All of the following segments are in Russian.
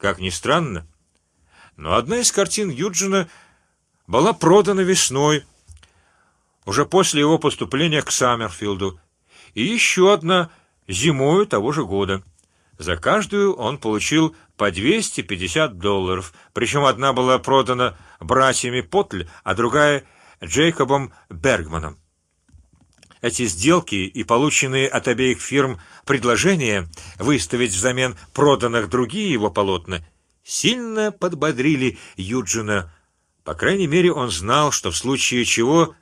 Как ни странно, но одна из картин Юджина была продана весной, уже после его поступления к Саммерфилду, и еще одна зимою того же года. За каждую он получил по 250 долларов, причем одна была продана братьями Потль, а другая Джейкобом Бергманом. Эти сделки и полученные от обеих фирм предложения выставить взамен проданных другие его полотна сильно подбодрили Юджина. По крайней мере, он знал, что в случае чего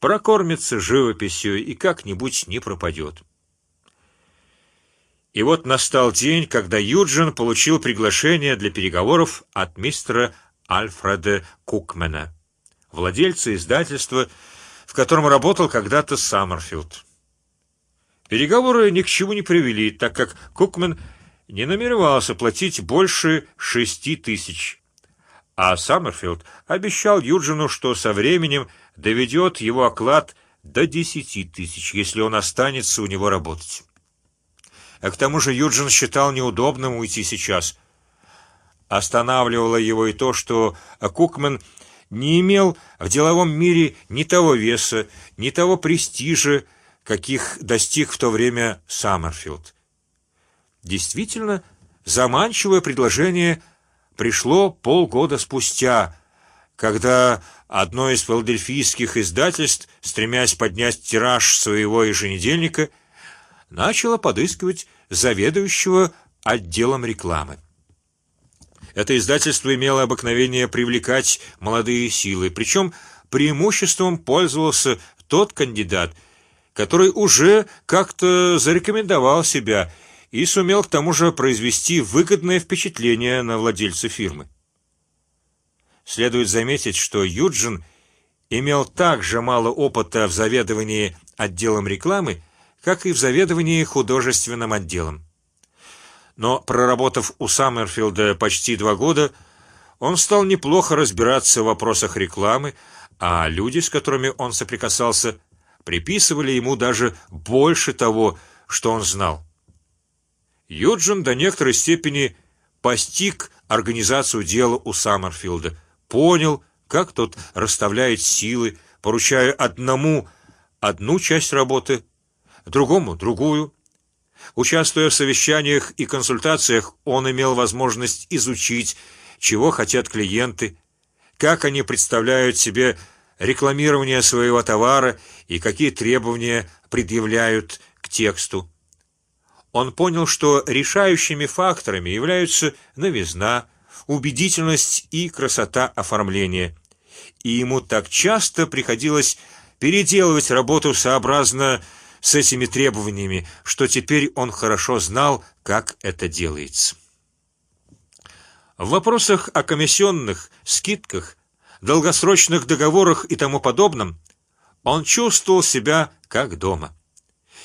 прокормится живописью и как-нибудь не пропадет. И вот настал день, когда Юджин получил приглашение для переговоров от мистера Альфреда Кукмена, владельца издательства, в котором работал когда-то Саммерфилд. Переговоры ни к чему не привели, так как Кукмен не намеревался платить больше шести тысяч, а Саммерфилд обещал Юджину, что со временем доведет его оклад до десяти тысяч, если он останется у него работать. А к тому же Юджин считал неудобным уйти сейчас. Останавливало его и то, что Кукман не имел в деловом мире ни того веса, ни того престижа, каких достиг в то время Саммерфилд. Действительно, заманчивое предложение пришло полгода спустя, когда одно из филадельфийских издательств, стремясь поднять тираж своего еженедельника, начало подыскивать заведующего отделом рекламы. Это издательство имело обыкновение привлекать молодые силы, причем преимуществом пользовался тот кандидат, который уже как-то зарекомендовал себя и сумел к тому же произвести выгодное впечатление на владельца фирмы. Следует заметить, что Юджин имел так же мало опыта в заведовании отделом рекламы, как и в заведовании художественным отделом. Но проработав у Саммерфилда почти два года, он стал неплохо разбираться в вопросах рекламы, а люди, с которыми он соприкасался, приписывали ему даже больше того, что он знал. Юджин до некоторой степени постиг организацию дела у Саммерфилда, понял, как тот расставляет силы, поручая одному одну часть работы, другому другую. Участвуя в совещаниях и консультациях, он имел возможность изучить, чего хотят клиенты, как они представляют себе рекламирование своего товара и какие требования предъявляют к тексту. Он понял, что решающими факторами являются новизна, убедительность и красота оформления, и ему так часто приходилось переделывать работу сообразно с этими требованиями, что теперь он хорошо знал, как это делается. В вопросах о комиссионных, скидках, долгосрочных договорах и тому подобном он чувствовал себя как дома.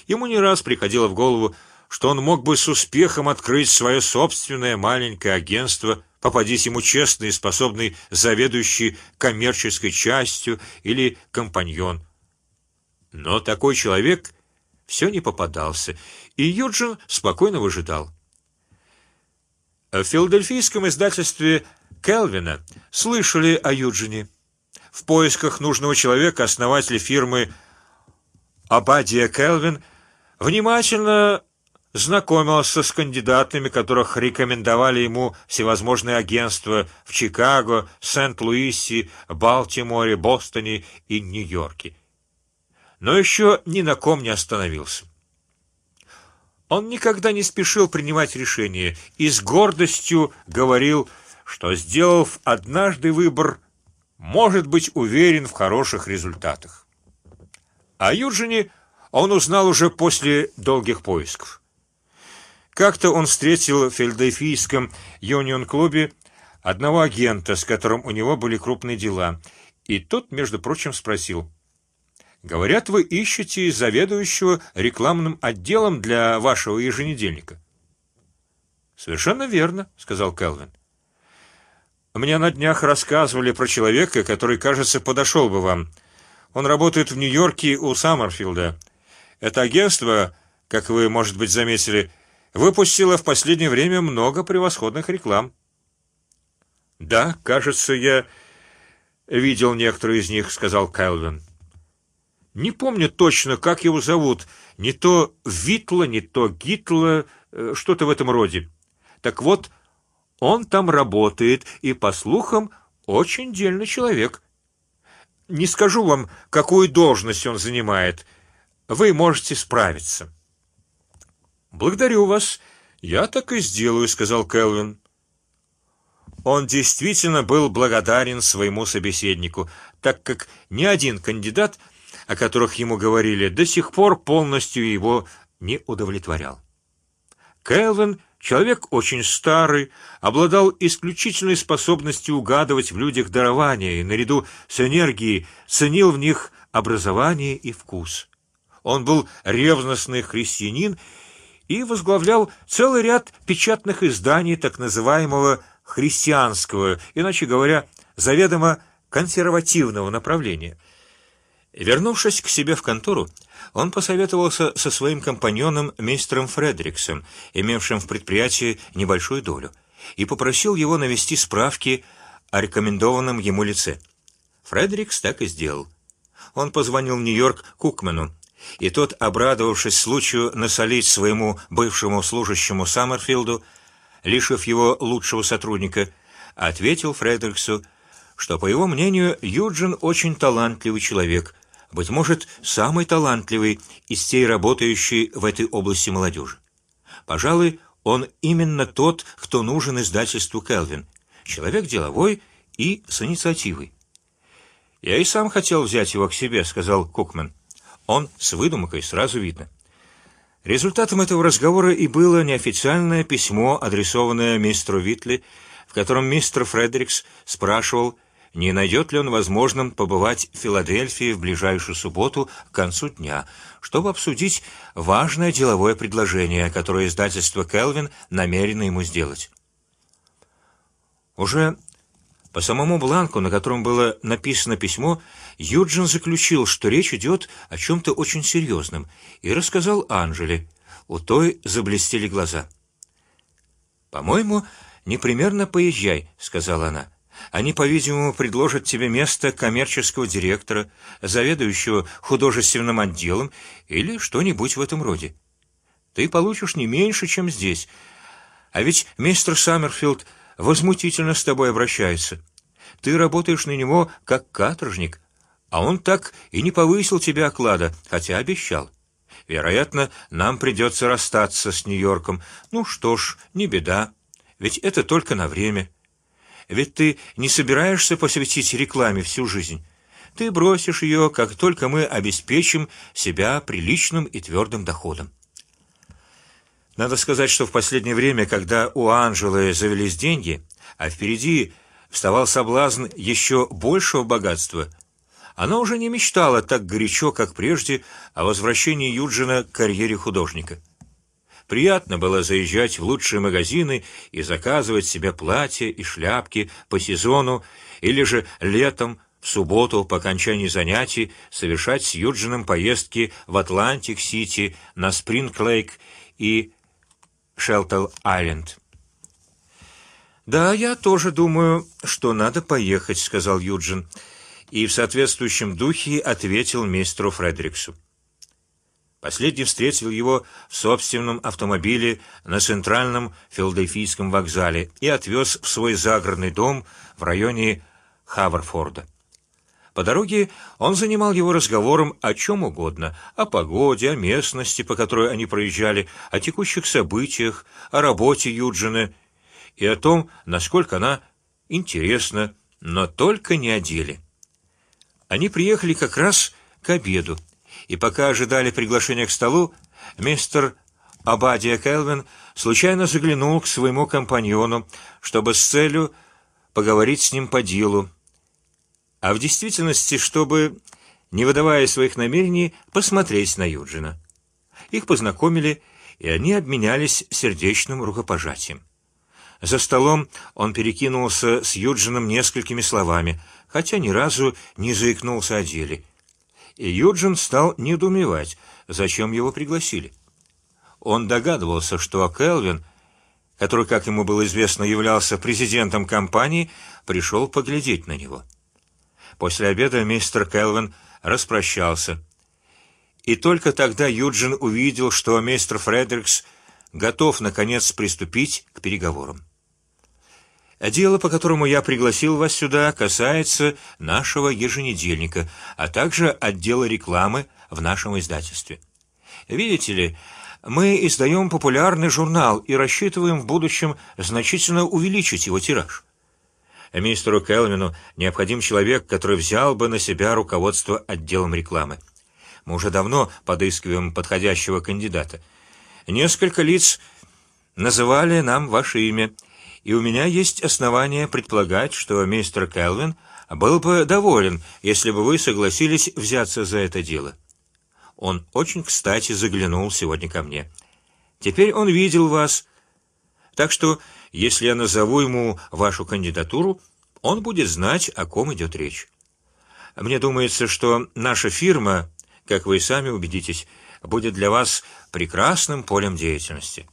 Ему не раз приходило в голову, что он мог бы с успехом открыть свое собственное маленькое агентство, попадись ему честный и способный заведующий коммерческой частью или компаньон. Но такой человек все не попадался, и Юджин спокойно выжидал. В филадельфийском издательстве Келвина слышали о Юджине. В поисках нужного человека основатель фирмы Абадия Келвин внимательно знакомился с кандидатами, которых рекомендовали ему всевозможные агентства в Чикаго, Сент-Луисе, Балтиморе, Бостоне и Нью-Йорке но еще ни на ком не остановился. Он никогда не спешил принимать решения и с гордостью говорил, что сделав однажды выбор, может быть уверен в хороших результатах. О Юджине он узнал уже после долгих поисков. Как-то он встретил в Филадельфийском Юнион-клубе одного агента, с которым у него были крупные дела, и тот, между прочим, спросил: Говорят, вы ищете заведующего рекламным отделом для вашего еженедельника. Совершенно верно, сказал Келвин. Мне на днях рассказывали про человека, который, кажется, подошел бы вам. Он работает в Нью-Йорке у Саммерфилда. Это агентство, как вы, может быть, заметили, выпустило в последнее время много превосходных реклам. Да, кажется, я видел некоторые из них, сказал Кэлвин. Не помню точно, как его зовут. Не то Витла, не то Гитла, э, что-то в этом роде. Так вот, он там работает и, по слухам, очень дельный человек. Не скажу вам, какую должность он занимает. Вы можете справиться. Благодарю вас. Я так и сделаю, сказал Келвин. Он действительно был благодарен своему собеседнику, так как ни один кандидат, о которых ему говорили, до сих пор полностью его не удовлетворял. Келвин Человек очень старый, обладал исключительной способностью угадывать в людях дарования и наряду с энергией ценил в них образование и вкус. Он был ревностный христианин и возглавлял целый ряд печатных изданий так называемого христианского, иначе говоря, заведомо консервативного направления. Вернувшись к себе в контору, он посоветовался со своим компаньоном мистером Фредериксом, имевшим в предприятии небольшую долю, и попросил его навести справки о рекомендованном ему лице. Фредерикс так и сделал. Он позвонил в Нью-Йорк Кукмену, и тот, обрадовавшись случаю насолить своему бывшему служащему Саммерфилду, лишив его лучшего сотрудника, ответил Фредериксу, что по его мнению Юджин очень талантливый человек, быть может, самый талантливый из всей работающей в этой области молодежи. Пожалуй, он именно тот, кто нужен издательству Келвин, человек деловой и с инициативой. Я и сам хотел взять его к себе, сказал Кукман. Он с выдумкой сразу видно. Результатом этого разговора и было неофициальное письмо, адресованное мистеру Витли, в котором мистер Фредерикс спрашивал, не найдет ли он возможным побывать в Филадельфии в ближайшую субботу к концу дня, чтобы обсудить важное деловое предложение, которое издательство Келвин намерено ему сделать. Уже по самому бланку, на котором было написано письмо, Юджин заключил, что речь идет о чем-то очень серьезном, и рассказал Анжеле. У той заблестели глаза. По-моему, непременно поезжай, сказала она. Они, по-видимому, предложат тебе место коммерческого директора, заведующего художественным отделом или что-нибудь в этом роде. Ты получишь не меньше, чем здесь. А ведь мистер Саммерфилд возмутительно с тобой обращается. Ты работаешь на него как каторжник, а он так и не повысил тебе оклада, хотя обещал. Вероятно, нам придется расстаться с Нью-Йорком. Ну что ж, не беда, ведь это только на время. Ведь ты не собираешься посвятить рекламе всю жизнь. Ты бросишь ее, как только мы обеспечим себя приличным и твердым доходом. Надо сказать, что в последнее время, когда у Анжелы завелись деньги, а впереди вставал соблазн еще большего богатства, она уже не мечтала так горячо, как прежде, о возвращении Юджина к карьере художника. Приятно было заезжать в лучшие магазины и заказывать себе платья и шляпки по сезону, или же летом в субботу по окончании занятий совершать с Юджином поездки в Атлантик-Сити, на Спринг-Лейк и Шелтел-Айленд. Да, я тоже думаю, что надо поехать, сказал Юджин, и в соответствующем духе ответил мистеру Фредериксу. Последний встретил его в собственном автомобиле на центральном филадельфийском вокзале и отвез в свой загородный дом в районе Хаверфорда. По дороге он занимал его разговором о чем угодно: о погоде, о местности, по которой они проезжали, о текущих событиях, о работе Юджина и о том, насколько она интересна, но только не о деле. Они приехали как раз к обеду и пока ожидали приглашения к столу, мистер Абадия Келвин случайно заглянул к своему компаньону, чтобы с целью поговорить с ним по делу, а в действительности, чтобы, не выдавая своих намерений, посмотреть на Юджина. Их познакомили, и они обменялись сердечным рукопожатием. За столом он перекинулся с Юджином несколькими словами, хотя ни разу не заикнулся о деле и Юджин стал недоумевать, зачем его пригласили. Он догадывался, что Келвин, который, как ему было известно, являлся президентом компании, пришел поглядеть на него. После обеда мистер Келвин распрощался, и только тогда Юджин увидел, что мистер Фредерикс готов наконец приступить к переговорам. Дело, по которому я пригласил вас сюда, касается нашего еженедельника, а также отдела рекламы в нашем издательстве. Видите ли, мы издаем популярный журнал и рассчитываем в будущем значительно увеличить его тираж. Мистеру Келвину необходим человек, который взял бы на себя руководство отделом рекламы. Мы уже давно подыскиваем подходящего кандидата. Несколько лиц называли нам ваше имя, и у меня есть основания предполагать, что мистер Келвин был бы доволен, если бы вы согласились взяться за это дело. Он очень кстати заглянул сегодня ко мне. Теперь он видел вас, так что если я назову ему вашу кандидатуру, он будет знать, о ком идет речь. Мне думается, что наша фирма, как вы сами убедитесь, будет для вас прекрасным полем деятельности.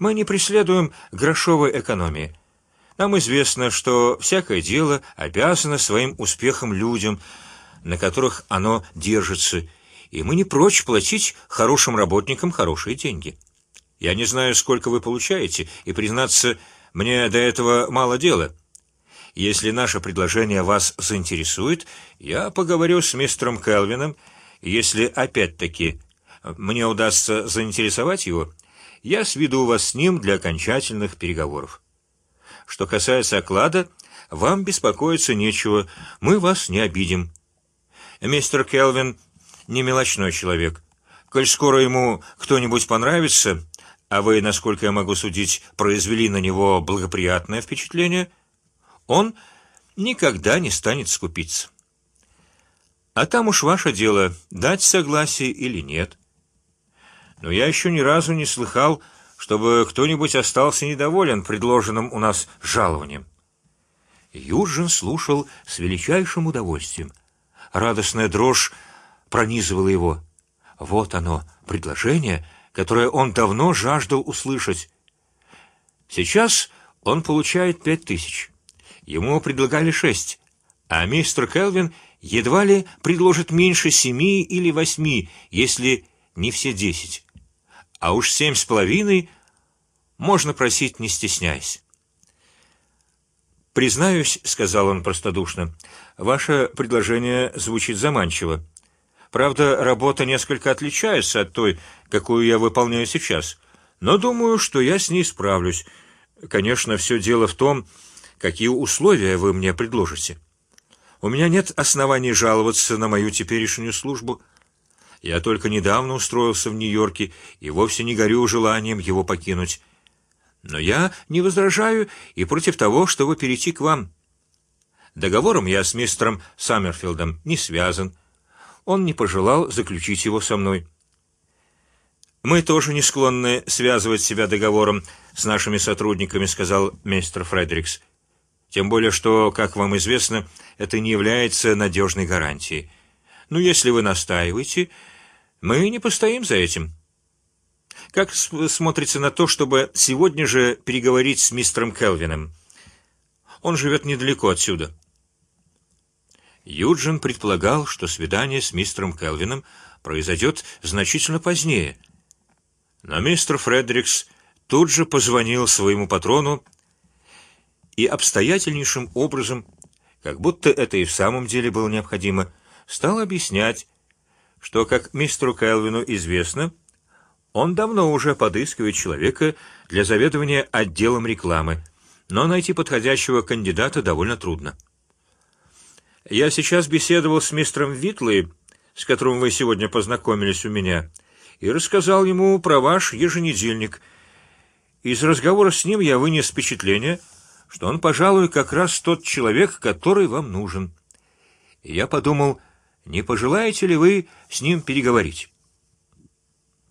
Мы не преследуем грошовой экономии. Нам известно, что всякое дело обязано своим успехом людям, на которых оно держится, и мы не прочь платить хорошим работникам хорошие деньги. Я не знаю, сколько вы получаете, и признаться, мне до этого мало дела. Если наше предложение вас заинтересует, я поговорю с мистером Келвином. Если опять-таки мне удастся заинтересовать его, я сведу вас с ним для окончательных переговоров. Что касается оклада, вам беспокоиться нечего, мы вас не обидим. Мистер Келвин не мелочной человек. Коль скоро ему кто-нибудь понравится, а вы, насколько я могу судить, произвели на него благоприятное впечатление, он никогда не станет скупиться. А там уж ваше дело дать согласие или нет. Но я еще ни разу не слыхал, чтобы кто-нибудь остался недоволен предложенным у нас жалованием. Юджин слушал с величайшим удовольствием. Радостная дрожь пронизывала его. Вот оно предложение, которое он давно жаждал услышать. Сейчас он получает пять тысяч. Ему предлагали шесть, а мистер Келвин едва ли предложит меньше семи или восьми, если не все десять а уж семь с половиной можно просить не стесняясь. Признаюсь, сказал он простодушно, ваше предложение звучит заманчиво. Правда, работа несколько отличается от той, какую я выполняю сейчас, но думаю, что я с ней справлюсь. Конечно, все дело в том, какие условия вы мне предложите. У меня нет оснований жаловаться на мою теперешнюю службу. Я только недавно устроился в Нью-Йорке и вовсе не горю желанием его покинуть. Но я не возражаю и против того, чтобы перейти к вам. Договором я с мистером Саммерфилдом не связан. Он не пожелал заключить его со мной. Мы тоже не склонны связывать себя договором с нашими сотрудниками, сказал мистер Фредерикс. Тем более, что, как вам известно, это не является надежной гарантией. Но если вы настаиваете, мы не постоим за этим. Как смотрится на то, чтобы сегодня же переговорить с мистером Келвином? Он живет недалеко отсюда. Юджин предполагал, что свидание с мистером Келвином произойдет значительно позднее, но мистер Фредерикс тут же позвонил своему патрону и обстоятельнейшим образом, как будто это и в самом деле было необходимо, стал объяснять, что, как мистеру Келвину известно, он давно уже подыскивает человека для заведования отделом рекламы, но найти подходящего кандидата довольно трудно. Я сейчас беседовал с мистером Витлой, с которым вы сегодня познакомились у меня, и рассказал ему про ваш еженедельник. Из разговора с ним я вынес впечатление, что он, пожалуй, как раз тот человек, который вам нужен. И я подумал не пожелаете ли вы с ним переговорить?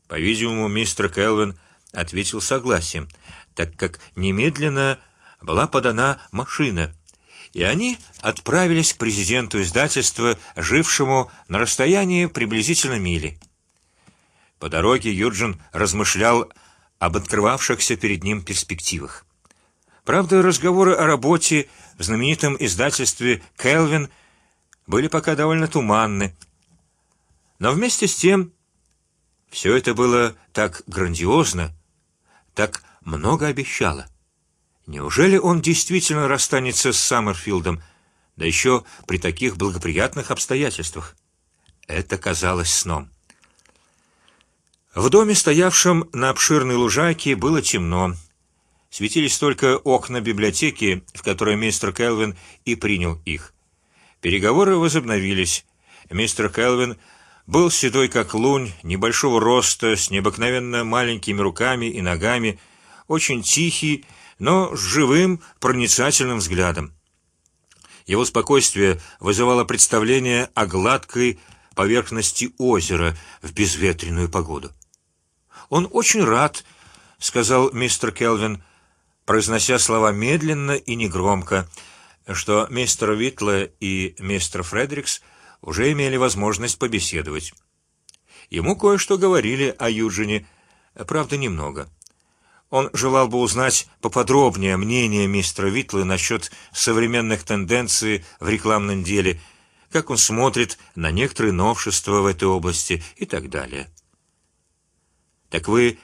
По-видимому, мистер Келвин ответил согласием, так как немедленно была подана машина, и они отправились к президенту издательства, жившему на расстоянии приблизительно мили. По дороге Юджин размышлял об открывавшихся перед ним перспективах. Правда, разговоры о работе в знаменитом издательстве Келвин были пока довольно туманны, но вместе с тем все это было так грандиозно, так много обещало. Неужели он действительно расстанется с Саммерфилдом, да еще при таких благоприятных обстоятельствах? Это казалось сном. В доме, стоявшем на обширной лужайке, было темно. Светились только окна библиотеки, в которой мистер Келвин и принял их. Переговоры возобновились. Мистер Келвин был седой как лунь, небольшого роста, с необыкновенно маленькими руками и ногами, очень тихий, но с живым, проницательным взглядом. Его спокойствие вызывало представление о гладкой поверхности озера в безветренную погоду. Он очень рад, сказал мистер Келвин, произнося слова медленно и негромко, что мистер Витле и мистер Фредерикс уже имели возможность побеседовать. Ему кое-что говорили о Юджине, правда немного. Он желал бы узнать поподробнее мнение мистера Витлы насчет современных тенденций в рекламном деле, как он смотрит на некоторые новшества в этой области и так далее. Так вы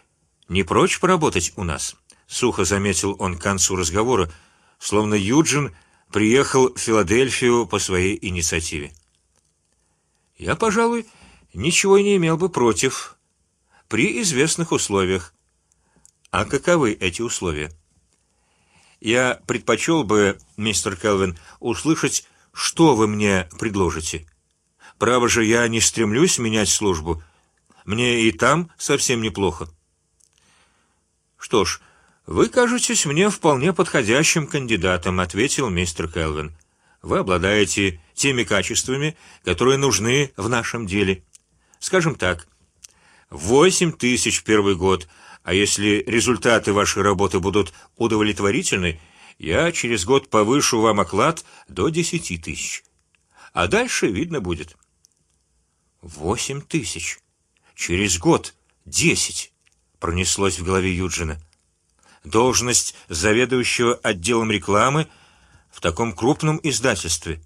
не прочь поработать у нас? сухо заметил он к концу разговора, словно Юджин приехал в Филадельфию по своей инициативе. Я, пожалуй, ничего не имел бы против при известных условиях. А каковы эти условия? Я предпочел бы, мистер Келвин, услышать, что вы мне предложите. Право же, я не стремлюсь менять службу. Мне и там совсем неплохо. Что ж, вы кажетесь мне вполне подходящим кандидатом, ответил мистер Келвин. Вы обладаете теми качествами, которые нужны в нашем деле. Скажем так, восемь тысяч первый год, а если результаты вашей работы будут удовлетворительны, я через год повышу вам оклад до десяти тысяч, а дальше видно будет. Восемь тысяч через год десять пронеслось в голове Юджина должность заведующего отделом рекламы в таком крупном издательстве.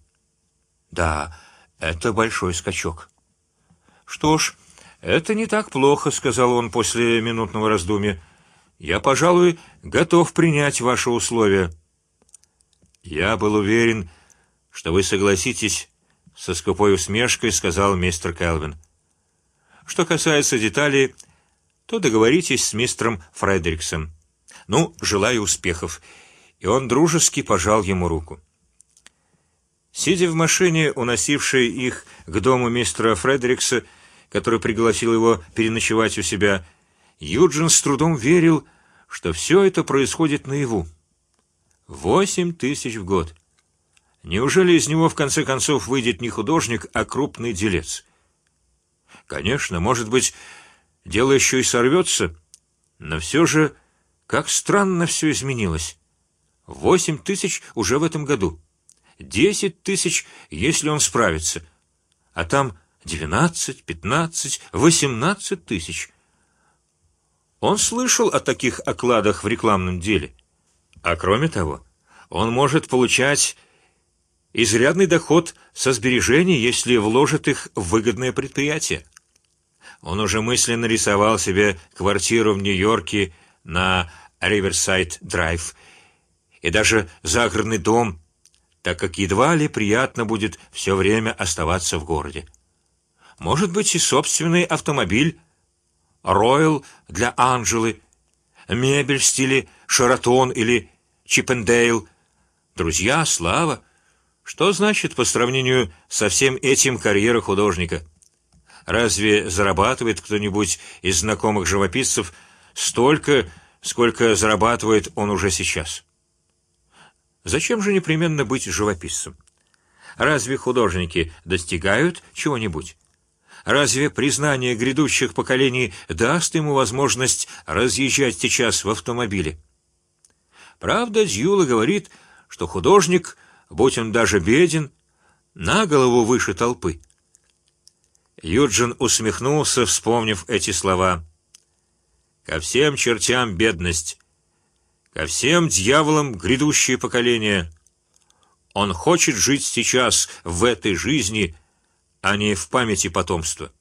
Да, это большой скачок. Что ж, это не так плохо, сказал он после минутного раздумья. Я, пожалуй, готов принять ваши условия. Я был уверен, что вы согласитесь, со скупой усмешкой сказал мистер Келвин. Что касается деталей, то договоритесь с мистером Фредериксом. Ну, желаю успехов. И он дружески пожал ему руку. Сидя в машине, уносившей их к дому мистера Фредерикса, который пригласил его переночевать у себя, Юджин с трудом верил, что все это происходит наяву. Восемь тысяч в год. Неужели из него в конце концов выйдет не художник, а крупный делец? Конечно, может быть, дело еще и сорвется, но все же как странно все изменилось. Восемь тысяч уже в этом году, десять тысяч, если он справится, а там двенадцать, пятнадцать, восемнадцать тысяч. Он слышал о таких окладах в рекламном деле, а кроме того, он может получать изрядный доход со сбережений, если вложит их в выгодное предприятие. Он уже мысленно рисовал себе квартиру в Нью-Йорке на Риверсайд Драйв и даже загородный дом, так как едва ли приятно будет все время оставаться в городе. Может быть и собственный автомобиль, Ройл для Анжелы, мебель в стиле Шаратон или Чиппендейл, друзья, слава. Что значит по сравнению со всем этим карьера художника? Разве зарабатывает кто-нибудь из знакомых живописцев столько, сколько зарабатывает он уже сейчас? Зачем же непременно быть живописцем? Разве художники достигают чего-нибудь? Разве признание грядущих поколений даст ему возможность разъезжать сейчас в автомобиле? Правда, Дьюла говорит, что художник, будь он даже беден, на голову выше толпы. Юджин усмехнулся, вспомнив эти слова. Ко всем чертям бедность, ко всем дьяволам грядущее поколение. Он хочет жить сейчас в этой жизни, а не в памяти потомства.